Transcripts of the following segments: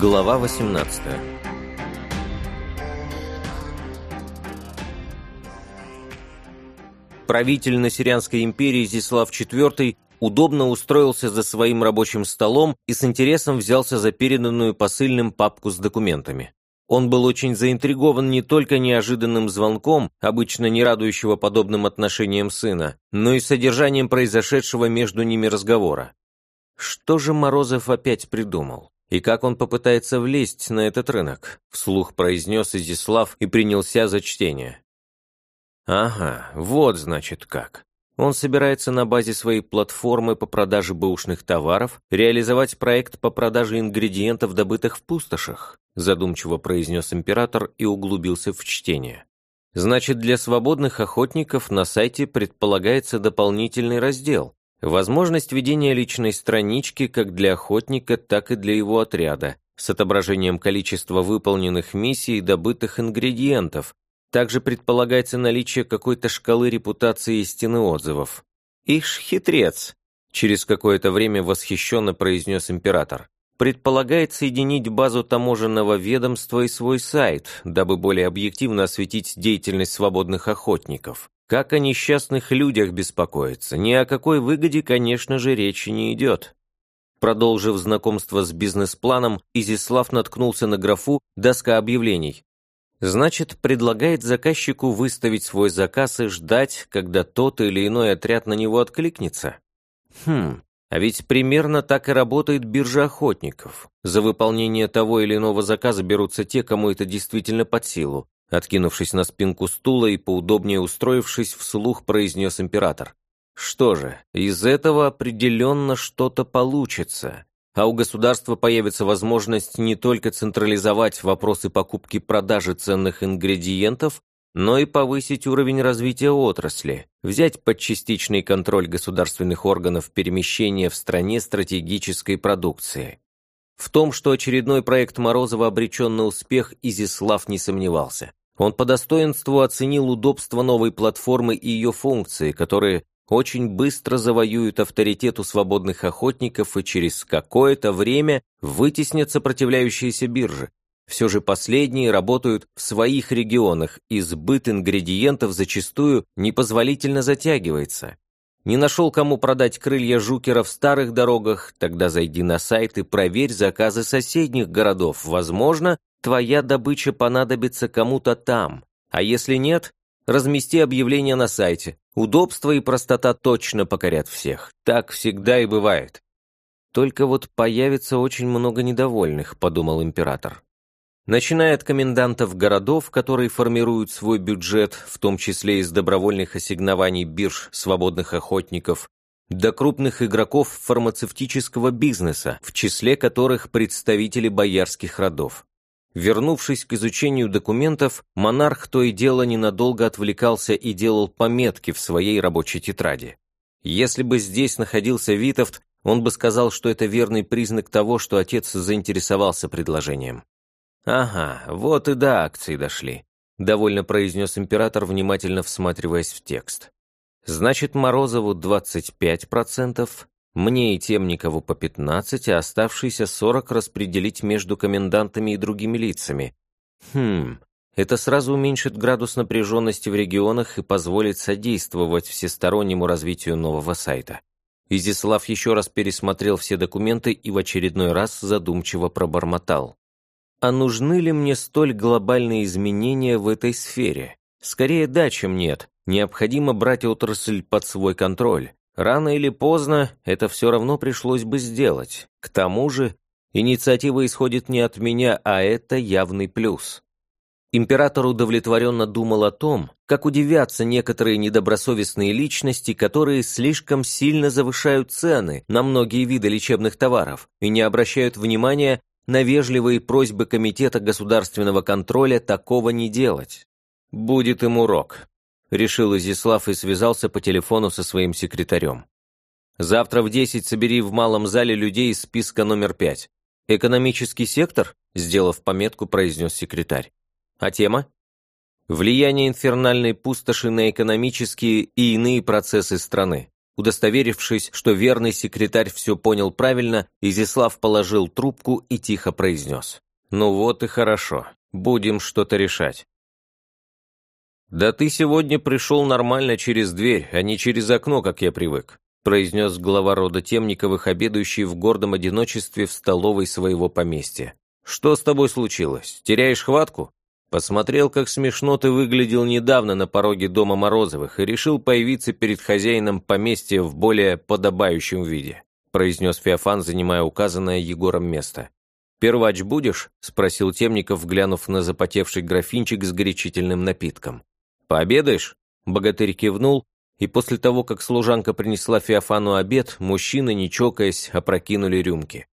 Глава 18 Правитель Насирианской империи Зислав IV удобно устроился за своим рабочим столом и с интересом взялся за переданную посыльным папку с документами. Он был очень заинтригован не только неожиданным звонком, обычно не радующего подобным отношением сына, но и содержанием произошедшего между ними разговора. Что же Морозов опять придумал? И как он попытается влезть на этот рынок? Вслух произнес Изяслав и принялся за чтение. Ага, вот значит как. Он собирается на базе своей платформы по продаже бэушных товаров реализовать проект по продаже ингредиентов, добытых в пустошах, задумчиво произнес император и углубился в чтение. Значит, для свободных охотников на сайте предполагается дополнительный раздел. Возможность ведения личной странички как для охотника, так и для его отряда, с отображением количества выполненных миссий и добытых ингредиентов, также предполагается наличие какой-то шкалы репутации и стены отзывов. «Ишь, хитрец!» — через какое-то время восхищенно произнес император. «Предполагает соединить базу таможенного ведомства и свой сайт, дабы более объективно осветить деятельность свободных охотников. Как о несчастных людях беспокоиться, ни о какой выгоде, конечно же, речи не идет». Продолжив знакомство с бизнес-планом, Изислав наткнулся на графу «Доска объявлений», Значит, предлагает заказчику выставить свой заказ и ждать, когда тот или иной отряд на него откликнется. Хм, а ведь примерно так и работает биржа охотников. За выполнение того или иного заказа берутся те, кому это действительно под силу. Откинувшись на спинку стула и поудобнее устроившись, вслух произнес император. Что же, из этого определенно что-то получится а у государства появится возможность не только централизовать вопросы покупки и продажи ценных ингредиентов, но и повысить уровень развития отрасли, взять под частичный контроль государственных органов перемещения в стране стратегической продукции. В том, что очередной проект Морозова обречен на успех, Изислав не сомневался. Он по достоинству оценил удобство новой платформы и ее функции, которые очень быстро завоюют авторитет у свободных охотников и через какое-то время вытеснят сопротивляющиеся биржи. Все же последние работают в своих регионах, и сбыт ингредиентов зачастую непозволительно затягивается. Не нашел, кому продать крылья Жукера в старых дорогах, тогда зайди на сайт и проверь заказы соседних городов. Возможно, твоя добыча понадобится кому-то там. А если нет, размести объявление на сайте. Удобство и простота точно покорят всех. Так всегда и бывает. Только вот появится очень много недовольных, подумал император. Начиная от комендантов городов, которые формируют свой бюджет, в том числе из добровольных ассигнований бирж свободных охотников, до крупных игроков фармацевтического бизнеса, в числе которых представители боярских родов. Вернувшись к изучению документов, монарх то и дело ненадолго отвлекался и делал пометки в своей рабочей тетради. Если бы здесь находился Витовт, он бы сказал, что это верный признак того, что отец заинтересовался предложением. «Ага, вот и до акции дошли», — довольно произнес император, внимательно всматриваясь в текст. «Значит, Морозову 25%, мне и Темникову по 15, а оставшиеся 40 распределить между комендантами и другими лицами. Хм, это сразу уменьшит градус напряженности в регионах и позволит содействовать всестороннему развитию нового сайта. Изислав еще раз пересмотрел все документы и в очередной раз задумчиво пробормотал. А нужны ли мне столь глобальные изменения в этой сфере? Скорее да, чем нет. Необходимо брать отрасль под свой контроль. Рано или поздно это все равно пришлось бы сделать. К тому же, инициатива исходит не от меня, а это явный плюс. Император удовлетворенно думал о том, как удивятся некоторые недобросовестные личности, которые слишком сильно завышают цены на многие виды лечебных товаров и не обращают внимания на вежливые просьбы Комитета государственного контроля такого не делать. Будет им урок решил Изяслав и связался по телефону со своим секретарем. «Завтра в десять собери в малом зале людей из списка номер пять. Экономический сектор?» Сделав пометку, произнес секретарь. «А тема?» «Влияние инфернальной пустоши на экономические и иные процессы страны», Удостоверившись, что верный секретарь все понял правильно, Изяслав положил трубку и тихо произнес. «Ну вот и хорошо. Будем что-то решать». «Да ты сегодня пришел нормально через дверь, а не через окно, как я привык», произнес глава рода Темниковых, обедающий в гордом одиночестве в столовой своего поместья. «Что с тобой случилось? Теряешь хватку?» Посмотрел, как смешно ты выглядел недавно на пороге дома Морозовых и решил появиться перед хозяином поместья в более подобающем виде», произнес Феофан, занимая указанное Егором место. «Первач будешь?» – спросил Темников, глянув на запотевший графинчик с горячительным напитком. «Пообедаешь?» – богатырь кивнул, и после того, как служанка принесла Феофану обед, мужчины, не чокаясь, опрокинули рюмки.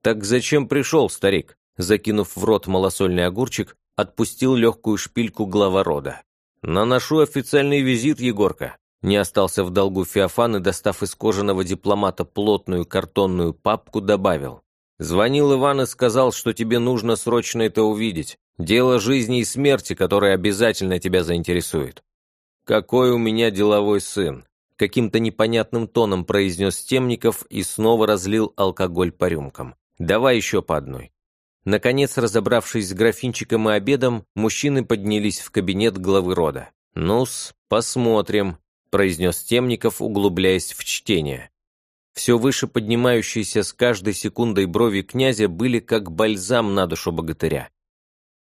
«Так зачем пришел, старик?» Закинув в рот малосольный огурчик, отпустил легкую шпильку глава рода. «Наношу официальный визит, Егорка». Не остался в долгу Феофан и, достав из кожаного дипломата плотную картонную папку, добавил. «Звонил Иван и сказал, что тебе нужно срочно это увидеть. Дело жизни и смерти, которое обязательно тебя заинтересует». «Какой у меня деловой сын!» Каким-то непонятным тоном произнес Темников и снова разлил алкоголь по рюмкам. «Давай еще по одной». Наконец, разобравшись с графинчиком и обедом, мужчины поднялись в кабинет главы рода. «Ну-с, посмотрим», – произнес Темников, углубляясь в чтение. Все выше поднимающиеся с каждой секундой брови князя были как бальзам на душу богатыря.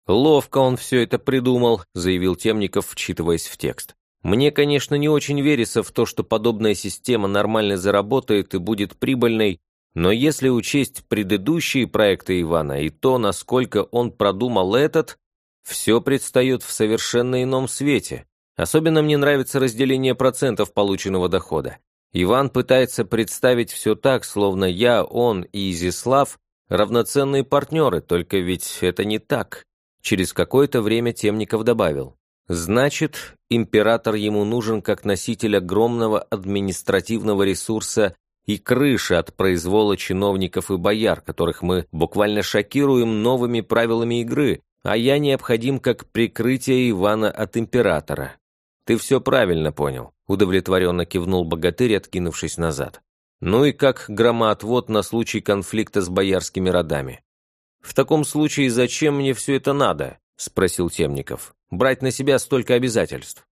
«Ловко он все это придумал», – заявил Темников, вчитываясь в текст. «Мне, конечно, не очень верится в то, что подобная система нормально заработает и будет прибыльной, но если учесть предыдущие проекты Ивана и то, насколько он продумал этот, все предстает в совершенно ином свете. Особенно мне нравится разделение процентов полученного дохода. Иван пытается представить все так, словно я, он и Изислав равноценные партнеры, только ведь это не так. Через какое-то время Темников добавил. Значит, император ему нужен как носитель огромного административного ресурса и крыша от произвола чиновников и бояр, которых мы буквально шокируем новыми правилами игры, а я необходим как прикрытие Ивана от императора. Ты все правильно понял, удовлетворенно кивнул богатырь, откинувшись назад. Ну и как громоотвод на случай конфликта с боярскими родами. «В таком случае зачем мне все это надо?» – спросил Темников. «Брать на себя столько обязательств».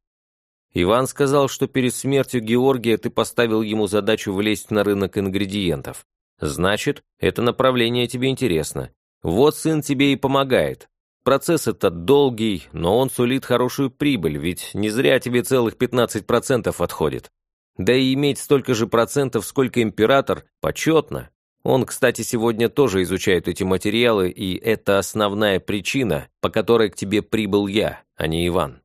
Иван сказал, что перед смертью Георгия ты поставил ему задачу влезть на рынок ингредиентов. Значит, это направление тебе интересно. Вот сын тебе и помогает. Процесс этот долгий, но он сулит хорошую прибыль, ведь не зря тебе целых 15% отходит. Да и иметь столько же процентов, сколько император, почетно. Он, кстати, сегодня тоже изучает эти материалы, и это основная причина, по которой к тебе прибыл я, а не Иван.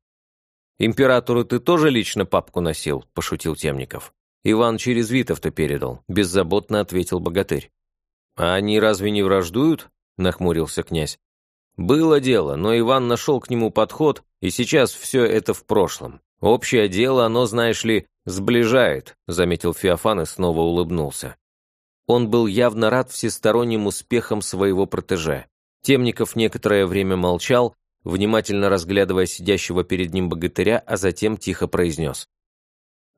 «Императору ты тоже лично папку носил?» – пошутил Темников. «Иван через Витов-то передал», – беззаботно ответил богатырь. «А они разве не враждуют?» – нахмурился князь. «Было дело, но Иван нашел к нему подход, и сейчас все это в прошлом. Общее дело, оно, знаешь ли, сближает», – заметил Феофан и снова улыбнулся. Он был явно рад всесторонним успехам своего протеже. Темников некоторое время молчал, внимательно разглядывая сидящего перед ним богатыря, а затем тихо произнес.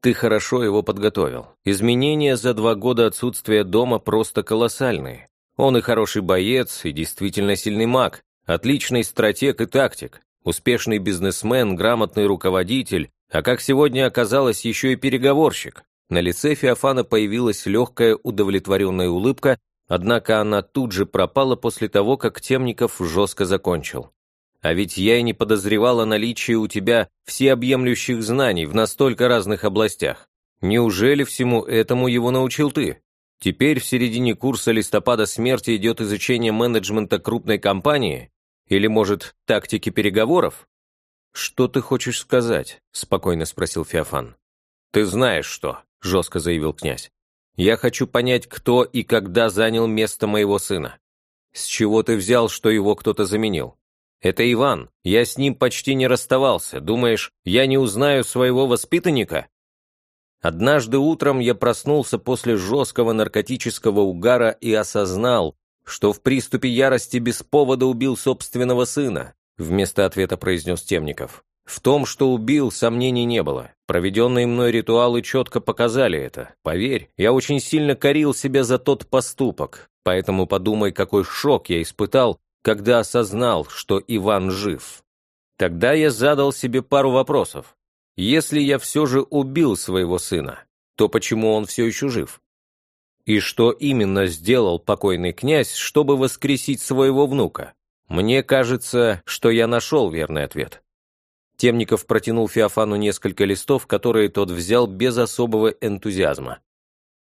«Ты хорошо его подготовил. Изменения за два года отсутствия дома просто колоссальные. Он и хороший боец, и действительно сильный маг, отличный стратег и тактик, успешный бизнесмен, грамотный руководитель, а как сегодня оказалось, еще и переговорщик». На лице Феофана появилась легкая удовлетворенная улыбка, однако она тут же пропала после того, как Темников жестко закончил. А ведь я и не подозревал о наличии у тебя всеобъемлющих знаний в настолько разных областях. Неужели всему этому его научил ты? Теперь в середине курса листопада смерти идет изучение менеджмента крупной компании? Или, может, тактики переговоров? «Что ты хочешь сказать?» – спокойно спросил Феофан. «Ты знаешь что», – жестко заявил князь. «Я хочу понять, кто и когда занял место моего сына. С чего ты взял, что его кто-то заменил? Это Иван. Я с ним почти не расставался. Думаешь, я не узнаю своего воспитанника? Однажды утром я проснулся после жесткого наркотического угара и осознал, что в приступе ярости без повода убил собственного сына, вместо ответа произнес Темников. В том, что убил, сомнений не было. Проведенные мной ритуалы четко показали это. Поверь, я очень сильно корил себя за тот поступок, поэтому подумай, какой шок я испытал, когда осознал, что Иван жив. Тогда я задал себе пару вопросов. Если я все же убил своего сына, то почему он все еще жив? И что именно сделал покойный князь, чтобы воскресить своего внука? Мне кажется, что я нашел верный ответ. Темников протянул Феофану несколько листов, которые тот взял без особого энтузиазма.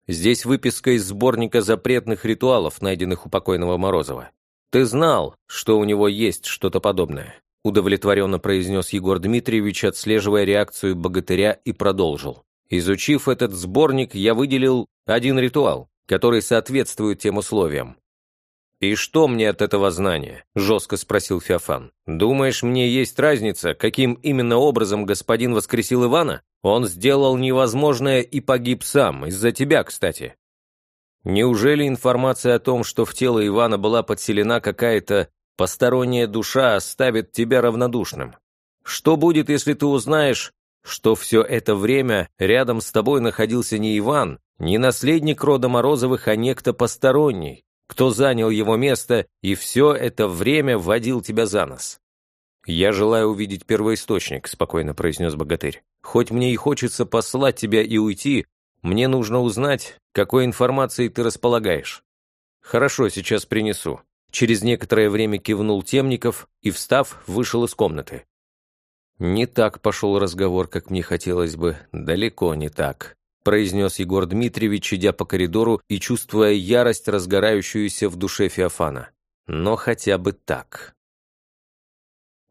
Здесь выписка из сборника запретных ритуалов, найденных у покойного Морозова. Ты знал, что у него есть что-то подобное, удовлетворенно произнес Егор Дмитриевич, отслеживая реакцию богатыря и продолжил. Изучив этот сборник, я выделил один ритуал, который соответствует тем условиям. «И что мне от этого знания?» – жестко спросил Феофан. «Думаешь, мне есть разница, каким именно образом господин воскресил Ивана? Он сделал невозможное и погиб сам, из-за тебя, кстати». Неужели информация о том, что в тело Ивана была подселена какая-то посторонняя душа, оставит тебя равнодушным? Что будет, если ты узнаешь, что все это время рядом с тобой находился не Иван, не наследник рода Морозовых, а некто посторонний, кто занял его место и все это время водил тебя за нос. «Я желаю увидеть первоисточник», — спокойно произнес богатырь. «Хоть мне и хочется послать тебя и уйти, мне нужно узнать, какой информацией ты располагаешь». «Хорошо, сейчас принесу». Через некоторое время кивнул Темников и, встав, вышел из комнаты. «Не так пошел разговор, как мне хотелось бы, далеко не так», произнес Егор Дмитриевич, идя по коридору и чувствуя ярость, разгорающуюся в душе Феофана. Но хотя бы так.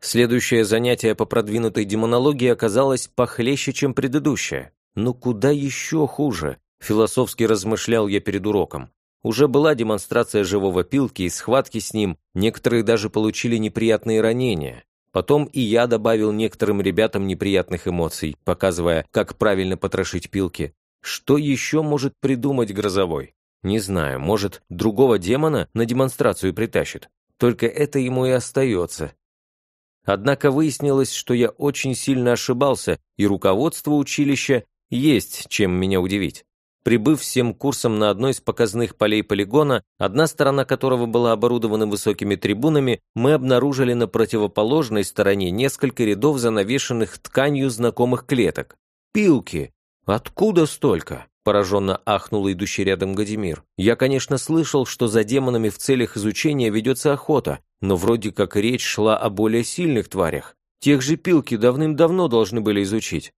Следующее занятие по продвинутой демонологии оказалось похлеще, чем предыдущее. Но куда еще хуже? Философски размышлял я перед уроком. Уже была демонстрация живого пилки и схватки с ним, некоторые даже получили неприятные ранения. Потом и я добавил некоторым ребятам неприятных эмоций, показывая, как правильно потрошить пилки. Что еще может придумать Грозовой? Не знаю, может, другого демона на демонстрацию притащит. Только это ему и остается. Однако выяснилось, что я очень сильно ошибался, и руководство училища есть чем меня удивить. Прибыв всем курсом на одной из показных полей полигона, одна сторона которого была оборудована высокими трибунами, мы обнаружили на противоположной стороне несколько рядов занавешенных тканью знакомых клеток. Пилки, «Откуда столько?» – пораженно ахнул идущий рядом Гадимир. «Я, конечно, слышал, что за демонами в целях изучения ведется охота, но вроде как речь шла о более сильных тварях. Тех же пилки давным-давно должны были изучить.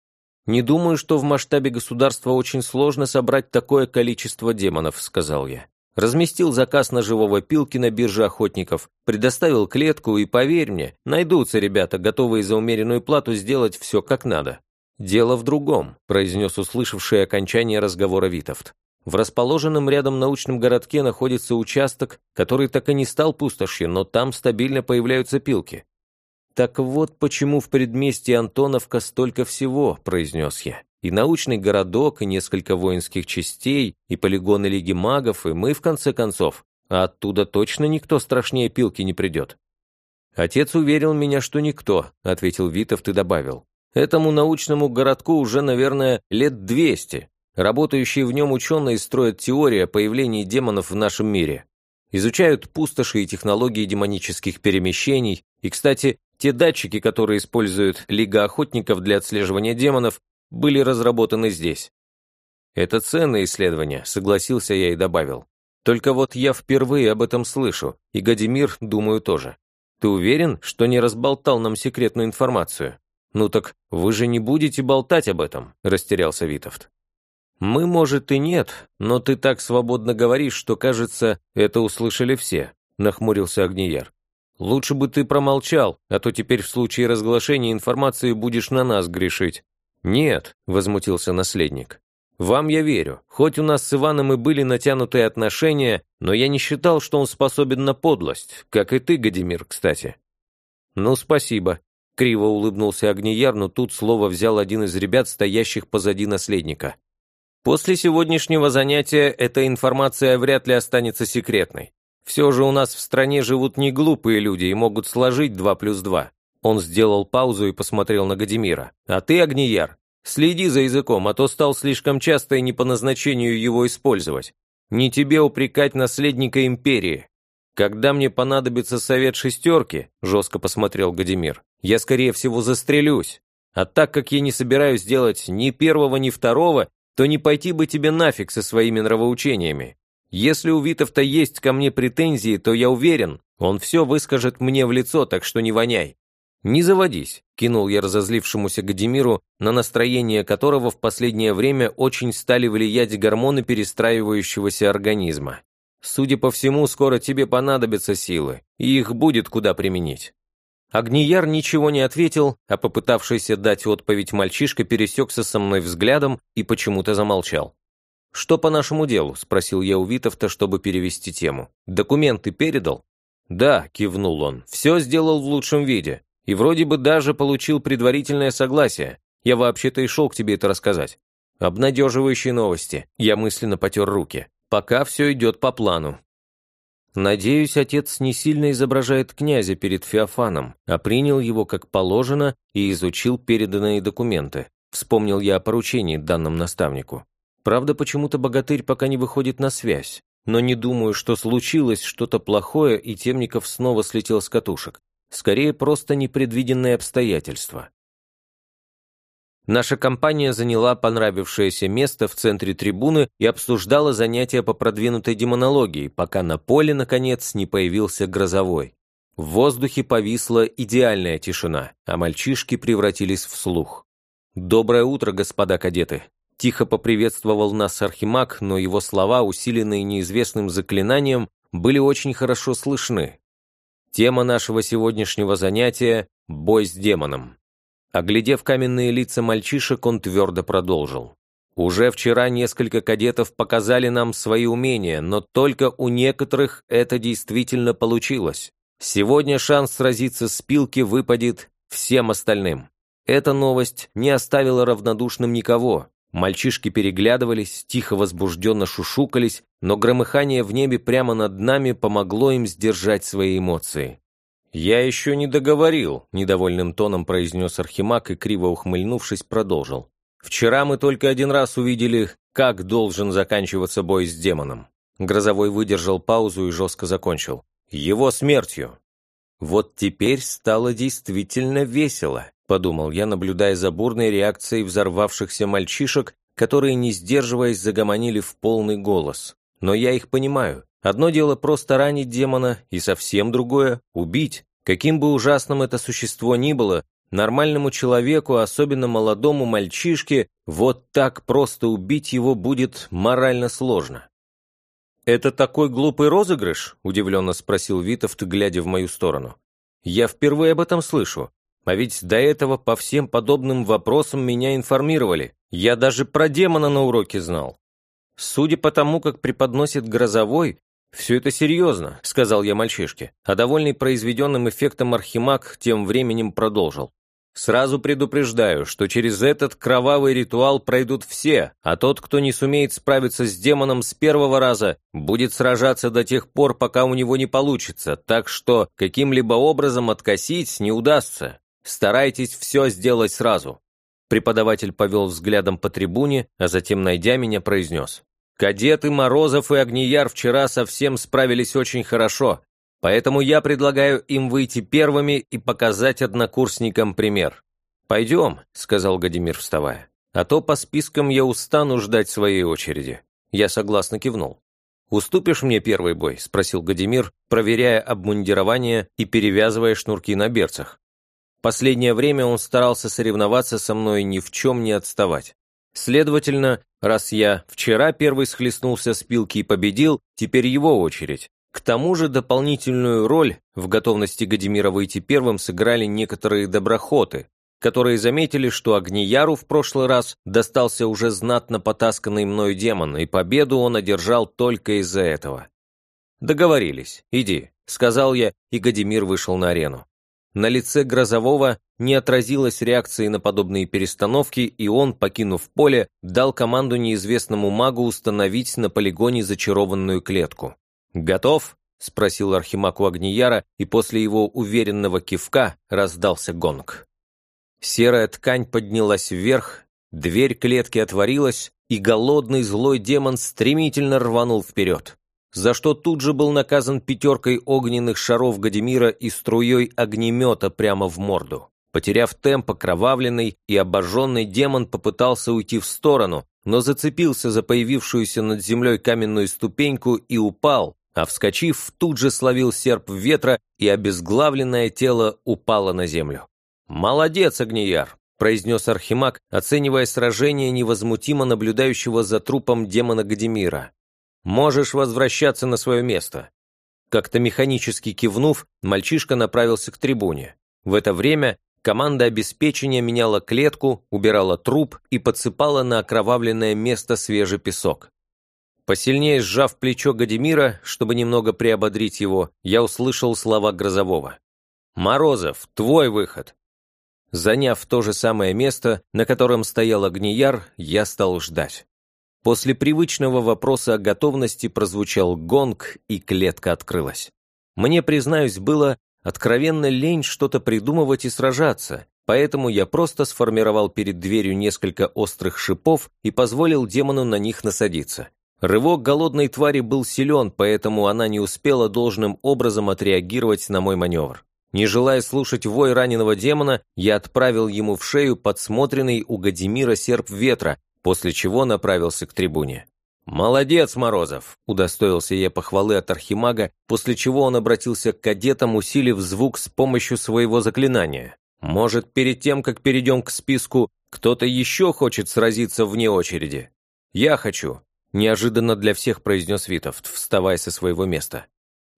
Не думаю, что в масштабе государства очень сложно собрать такое количество демонов», – сказал я. Разместил заказ на живого пилки на бирже охотников, предоставил клетку и, поверь мне, найдутся ребята, готовые за умеренную плату сделать все как надо. «Дело в другом», – произнес услышавший окончание разговора Витовт. В расположенном рядом научном городке находится участок, который так и не стал пустошью, но там стабильно появляются пилки. «Так вот почему в предместье Антоновка столько всего», – произнес я. «И научный городок, и несколько воинских частей, и полигоны Лиги магов, и мы, в конце концов. А оттуда точно никто страшнее пилки не придет». «Отец уверил меня, что никто», – ответил Витовт и добавил. Этому научному городку уже, наверное, лет 200. Работающие в нем ученые строят теории о появлении демонов в нашем мире. Изучают пустоши и технологии демонических перемещений. И, кстати, те датчики, которые использует Лига охотников для отслеживания демонов, были разработаны здесь. Это ценное исследование, согласился я и добавил. Только вот я впервые об этом слышу, и Гадимир, думаю, тоже. Ты уверен, что не разболтал нам секретную информацию? «Ну так вы же не будете болтать об этом», – растерялся Витовт. «Мы, может, и нет, но ты так свободно говоришь, что, кажется, это услышали все», – нахмурился Агнияр. «Лучше бы ты промолчал, а то теперь в случае разглашения информации будешь на нас грешить». «Нет», – возмутился наследник. «Вам я верю. Хоть у нас с Иваном и были натянутые отношения, но я не считал, что он способен на подлость, как и ты, Гадимир, кстати». «Ну, спасибо», Криво улыбнулся Огнияр, но тут слово взял один из ребят, стоящих позади наследника. После сегодняшнего занятия эта информация вряд ли останется секретной. Все же у нас в стране живут не глупые люди и могут сложить два плюс два. Он сделал паузу и посмотрел на Гадимира. «А ты, Агнияр, следи за языком, а то стал слишком часто и не по назначению его использовать. Не тебе упрекать наследника империи. Когда мне понадобится совет шестерки, жестко посмотрел Гадимир, я, скорее всего, застрелюсь. А так как я не собираюсь делать ни первого, ни второго, то не пойти бы тебе нафиг со своими нравоучениями. Если у Витов-то есть ко мне претензии, то я уверен, он все выскажет мне в лицо, так что не воняй. «Не заводись», – кинул я разозлившемуся Гадимиру, на настроение которого в последнее время очень стали влиять гормоны перестраивающегося организма. «Судя по всему, скоро тебе понадобятся силы, и их будет куда применить». Агнияр ничего не ответил, а попытавшийся дать отповедь мальчишка пересекся со мной взглядом и почему-то замолчал. «Что по нашему делу?» – спросил я у Витовта, чтобы перевести тему. «Документы передал?» «Да», – кивнул он, – «все сделал в лучшем виде. И вроде бы даже получил предварительное согласие. Я вообще-то и шел к тебе это рассказать. Обнадеживающие новости. Я мысленно потер руки. Пока все идет по плану. Надеюсь, отец не сильно изображает князя перед Феофаном, а принял его как положено и изучил переданные документы. Вспомнил я о поручении данном наставнику. Правда, почему-то богатырь пока не выходит на связь. Но не думаю, что случилось что-то плохое, и Темников снова слетел с катушек скорее просто непредвиденные обстоятельства. Наша компания заняла понравившееся место в центре трибуны и обсуждала занятия по продвинутой демонологии, пока на поле, наконец, не появился грозовой. В воздухе повисла идеальная тишина, а мальчишки превратились в слух. «Доброе утро, господа кадеты!» Тихо поприветствовал нас Архимаг, но его слова, усиленные неизвестным заклинанием, были очень хорошо слышны, Тема нашего сегодняшнего занятия – бой с демоном. Оглядев каменные лица мальчишек, он твердо продолжил. Уже вчера несколько кадетов показали нам свои умения, но только у некоторых это действительно получилось. Сегодня шанс сразиться с пилки выпадет всем остальным. Эта новость не оставила равнодушным никого. Мальчишки переглядывались, тихо возбужденно шушукались, но громыхание в небе прямо над нами помогло им сдержать свои эмоции. «Я еще не договорил», – недовольным тоном произнес Архимаг и, криво ухмыльнувшись, продолжил. «Вчера мы только один раз увидели, как должен заканчиваться бой с демоном». Грозовой выдержал паузу и жестко закончил. «Его смертью». «Вот теперь стало действительно весело», – подумал я, наблюдая за бурной реакцией взорвавшихся мальчишек, которые, не сдерживаясь, загомонили в полный голос. Но я их понимаю. Одно дело просто ранить демона, и совсем другое – убить. Каким бы ужасным это существо ни было, нормальному человеку, особенно молодому мальчишке, вот так просто убить его будет морально сложно. «Это такой глупый розыгрыш?» – удивленно спросил Витовт, глядя в мою сторону. «Я впервые об этом слышу. А ведь до этого по всем подобным вопросам меня информировали. Я даже про демона на уроке знал. Судя по тому, как преподносит грозовой, все это серьезно, сказал я мальчишке, а довольный произведенным эффектом архимаг тем временем продолжил. Сразу предупреждаю, что через этот кровавый ритуал пройдут все, а тот, кто не сумеет справиться с демоном с первого раза, будет сражаться до тех пор, пока у него не получится, так что каким-либо образом откосить не удастся. Старайтесь все сделать сразу». Преподаватель повел взглядом по трибуне, а затем, найдя меня, произнес. «Кадеты Морозов и Огнияр вчера совсем справились очень хорошо, поэтому я предлагаю им выйти первыми и показать однокурсникам пример». «Пойдем», — сказал Гадимир, вставая. «А то по спискам я устану ждать своей очереди». Я согласно кивнул. «Уступишь мне первый бой?» – спросил Гадимир, проверяя обмундирование и перевязывая шнурки на берцах. Последнее время он старался соревноваться со мной ни в чем не отставать. Следовательно, раз я вчера первый схлестнулся с пилки и победил, теперь его очередь. К тому же дополнительную роль в готовности Гадимира выйти первым сыграли некоторые доброхоты, которые заметили, что Агнияру в прошлый раз достался уже знатно потасканный мною демон, и победу он одержал только из-за этого. «Договорились, иди», — сказал я, и Гадимир вышел на арену. На лице Грозового не отразилась реакции на подобные перестановки, и он, покинув поле, дал команду неизвестному магу установить на полигоне зачарованную клетку. «Готов?» — спросил Архимаг у Агнияра, и после его уверенного кивка раздался гонг. Серая ткань поднялась вверх, дверь клетки отворилась, и голодный злой демон стремительно рванул вперед, за что тут же был наказан пятеркой огненных шаров Гадимира и струей огнемета прямо в морду. Потеряв темп, окровавленный и обожженный демон попытался уйти в сторону, но зацепился за появившуюся над землей каменную ступеньку и упал, а вскочив, тут же словил серп ветра, и обезглавленное тело упало на землю. «Молодец, Агнияр!» – произнес Архимаг, оценивая сражение невозмутимо наблюдающего за трупом демона Гадимира. «Можешь возвращаться на свое место». Как-то механически кивнув, мальчишка направился к трибуне. В это время команда обеспечения меняла клетку, убирала труп и подсыпала на окровавленное место свежий песок. Посильнее сжав плечо Гадимира, чтобы немного приободрить его, я услышал слова Грозового. «Морозов, твой выход!» Заняв то же самое место, на котором стоял Огнияр, я стал ждать. После привычного вопроса о готовности прозвучал гонг, и клетка открылась. Мне, признаюсь, было откровенно лень что-то придумывать и сражаться, поэтому я просто сформировал перед дверью несколько острых шипов и позволил демону на них насадиться. Рывок голодной твари был силен, поэтому она не успела должным образом отреагировать на мой маневр. Не желая слушать вой раненого демона, я отправил ему в шею подсмотренный у Гадимира серп ветра, после чего направился к трибуне. «Молодец, Морозов!» – удостоился я похвалы от Архимага, после чего он обратился к кадетам, усилив звук с помощью своего заклинания. «Может, перед тем, как перейдем к списку, кто-то еще хочет сразиться вне очереди?» «Я хочу», – неожиданно для всех произнес Витовт, вставая со своего места.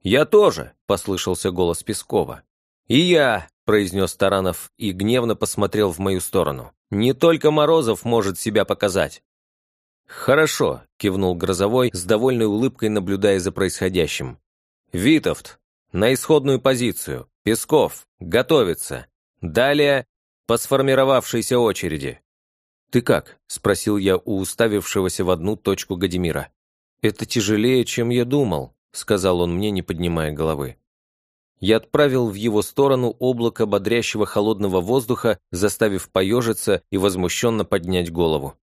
«Я тоже», – послышался голос Пескова. «И я», – произнес Таранов и гневно посмотрел в мою сторону. «Не только Морозов может себя показать». «Хорошо», – кивнул Грозовой, с довольной улыбкой наблюдая за происходящим. «Витовт, на исходную позицию. Песков, готовиться. Далее по сформировавшейся очереди». «Ты как?» – спросил я у уставившегося в одну точку Гадимира. «Это тяжелее, чем я думал», – сказал он мне, не поднимая головы. Я отправил в его сторону облако бодрящего холодного воздуха, заставив поежиться и возмущенно поднять голову.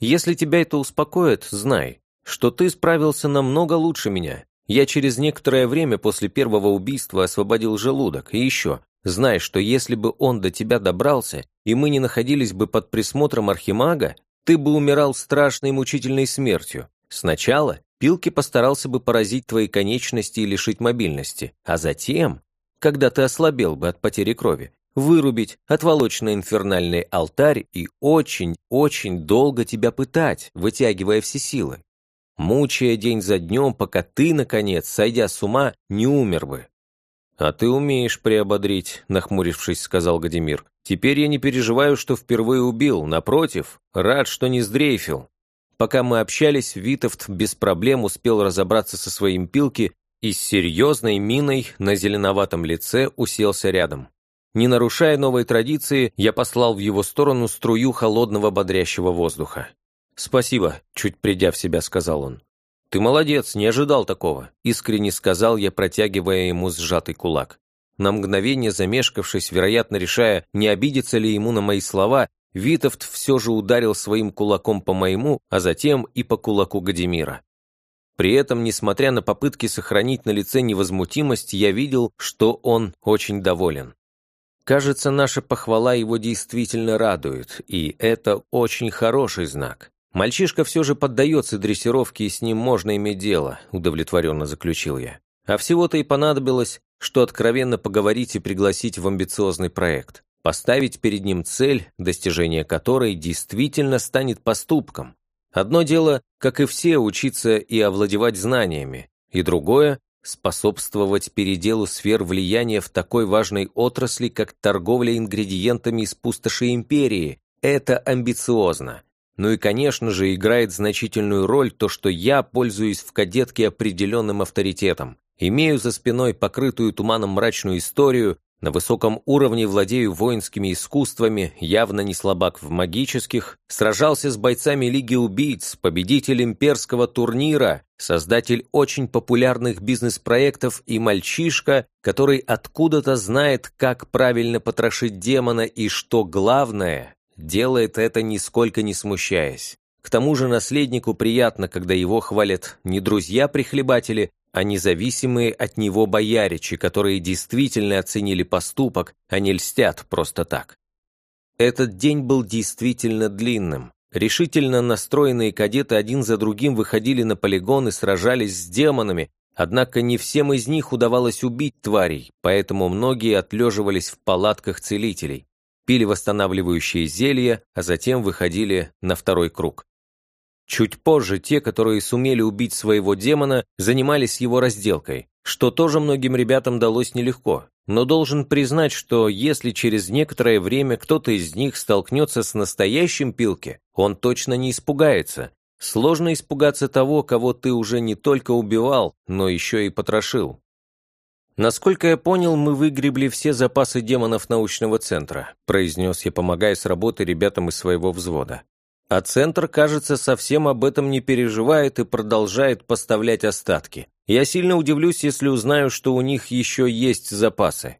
«Если тебя это успокоит, знай, что ты справился намного лучше меня. Я через некоторое время после первого убийства освободил желудок, и еще, знай, что если бы он до тебя добрался, и мы не находились бы под присмотром архимага, ты бы умирал страшной мучительной смертью. Сначала Пилки постарался бы поразить твои конечности и лишить мобильности, а затем, когда ты ослабел бы от потери крови, вырубить, отволочь на инфернальный алтарь и очень-очень долго тебя пытать, вытягивая все силы, мучая день за днем, пока ты, наконец, сойдя с ума, не умер бы. «А ты умеешь приободрить», — нахмурившись, сказал Гадимир. «Теперь я не переживаю, что впервые убил. Напротив, рад, что не сдрейфил. Пока мы общались, Витовт без проблем успел разобраться со своим пилки и с серьезной миной на зеленоватом лице уселся рядом. Не нарушая новой традиции, я послал в его сторону струю холодного бодрящего воздуха. «Спасибо», — чуть придя в себя, сказал он. «Ты молодец, не ожидал такого», — искренне сказал я, протягивая ему сжатый кулак. На мгновение замешкавшись, вероятно, решая, не обидится ли ему на мои слова, Витовт все же ударил своим кулаком по моему, а затем и по кулаку Гадимира. При этом, несмотря на попытки сохранить на лице невозмутимость, я видел, что он очень доволен. Кажется, наша похвала его действительно радует, и это очень хороший знак. Мальчишка все же поддается дрессировке, и с ним можно иметь дело, удовлетворенно заключил я. А всего-то и понадобилось, что откровенно поговорить и пригласить в амбициозный проект поставить перед ним цель, достижение которой действительно станет поступком. Одно дело, как и все, учиться и овладевать знаниями, и другое – способствовать переделу сфер влияния в такой важной отрасли, как торговля ингредиентами из пустоши империи. Это амбициозно. Ну и, конечно же, играет значительную роль то, что я пользуюсь в кадетке определенным авторитетом. Имею за спиной покрытую туманом мрачную историю, на высоком уровне владею воинскими искусствами, явно не слабак в магических, сражался с бойцами Лиги Убийц, победитель имперского турнира, создатель очень популярных бизнес-проектов и мальчишка, который откуда-то знает, как правильно потрошить демона и, что главное, делает это нисколько не смущаясь. К тому же наследнику приятно, когда его хвалят не друзья-прихлебатели, а независимые от него бояричи, которые действительно оценили поступок, а не льстят просто так. Этот день был действительно длинным. Решительно настроенные кадеты один за другим выходили на полигон и сражались с демонами, однако не всем из них удавалось убить тварей, поэтому многие отлеживались в палатках целителей, пили восстанавливающие зелья, а затем выходили на второй круг. Чуть позже те, которые сумели убить своего демона, занимались его разделкой, что тоже многим ребятам далось нелегко. Но должен признать, что если через некоторое время кто-то из них столкнется с настоящим пилки, он точно не испугается. Сложно испугаться того, кого ты уже не только убивал, но еще и потрошил. «Насколько я понял, мы выгребли все запасы демонов научного центра», произнес я, помогая с работой ребятам из своего взвода. А центр, кажется, совсем об этом не переживает и продолжает поставлять остатки. Я сильно удивлюсь, если узнаю, что у них еще есть запасы.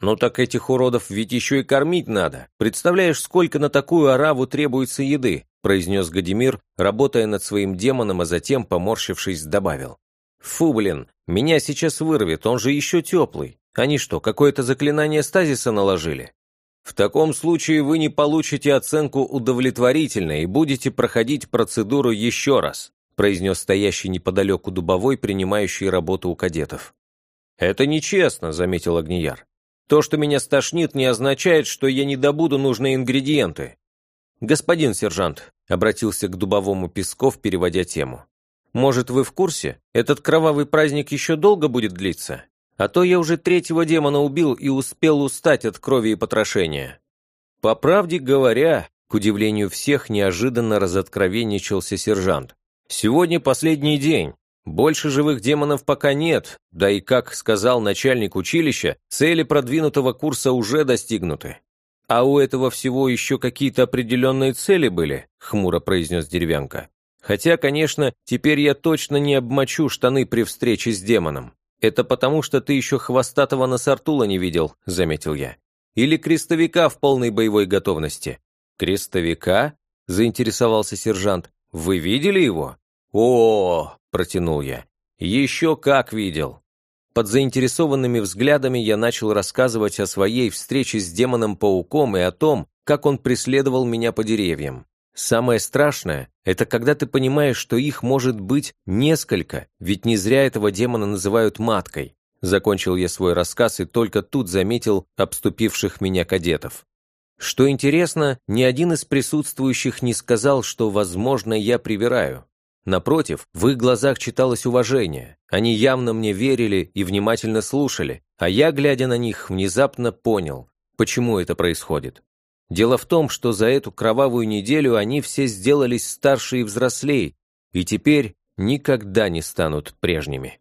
Ну так этих уродов ведь еще и кормить надо. Представляешь, сколько на такую ораву требуется еды, произнес Гадимир, работая над своим демоном, а затем, поморщившись, добавил. Фу, блин, меня сейчас вырвет, он же еще теплый. Они что, какое-то заклинание стазиса наложили? В таком случае вы не получите оценку удовлетворительной и будете проходить процедуру еще раз, произнес стоящий неподалеку дубовой, принимающий работу у кадетов. «Это нечестно», — заметил Огнияр. «То, что меня стошнит, не означает, что я не добуду нужные ингредиенты». «Господин сержант», — обратился к дубовому Песков, переводя тему. «Может, вы в курсе? Этот кровавый праздник еще долго будет длиться? А то я уже третьего демона убил и успел устать от крови и потрошения. По правде говоря, к удивлению всех, неожиданно разоткровенничался сержант. Сегодня последний день. Больше живых демонов пока нет, да и, как сказал начальник училища, цели продвинутого курса уже достигнуты. «А у этого всего еще какие-то определенные цели были», — хмуро произнес деревянка. «Хотя, конечно, теперь я точно не обмочу штаны при встрече с демоном. «Это потому, что ты еще хвостатого Насартула не видел», — заметил я. «Или крестовика в полной боевой готовности». «Крестовика?» — заинтересовался сержант. «Вы видели его?» «О, -о, -о протянул я. «Еще как видел». Под заинтересованными взглядами я начал рассказывать о своей встрече с демоном-пауком и о том, как он преследовал меня по деревьям. Самое страшное – это когда ты понимаешь, что их может быть несколько, ведь не зря этого демона называют маткой. Закончил я свой рассказ и только тут заметил обступивших меня кадетов. Что интересно, ни один из присутствующих не сказал, что, возможно, я привираю. Напротив, в их глазах читалось уважение. Они явно мне верили и внимательно слушали, а я, глядя на них, внезапно понял, почему это происходит. Дело в том, что за эту кровавую неделю они все сделались старше и взрослее, и теперь никогда не станут прежними.